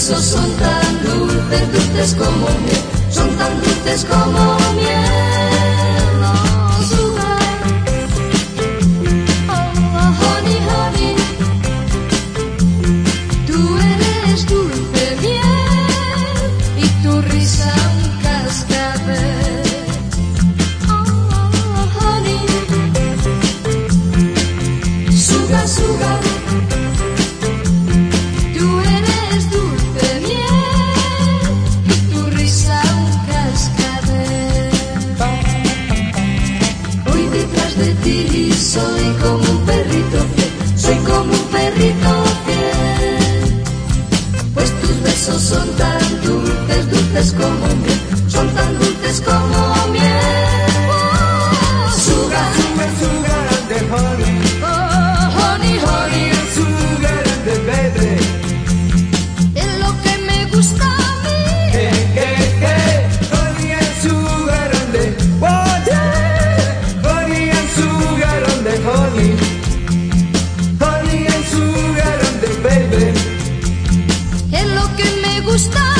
besos son tan dulces, dulces como miel, son tan dulces como miel. besos son tan dulces, dulces como gusta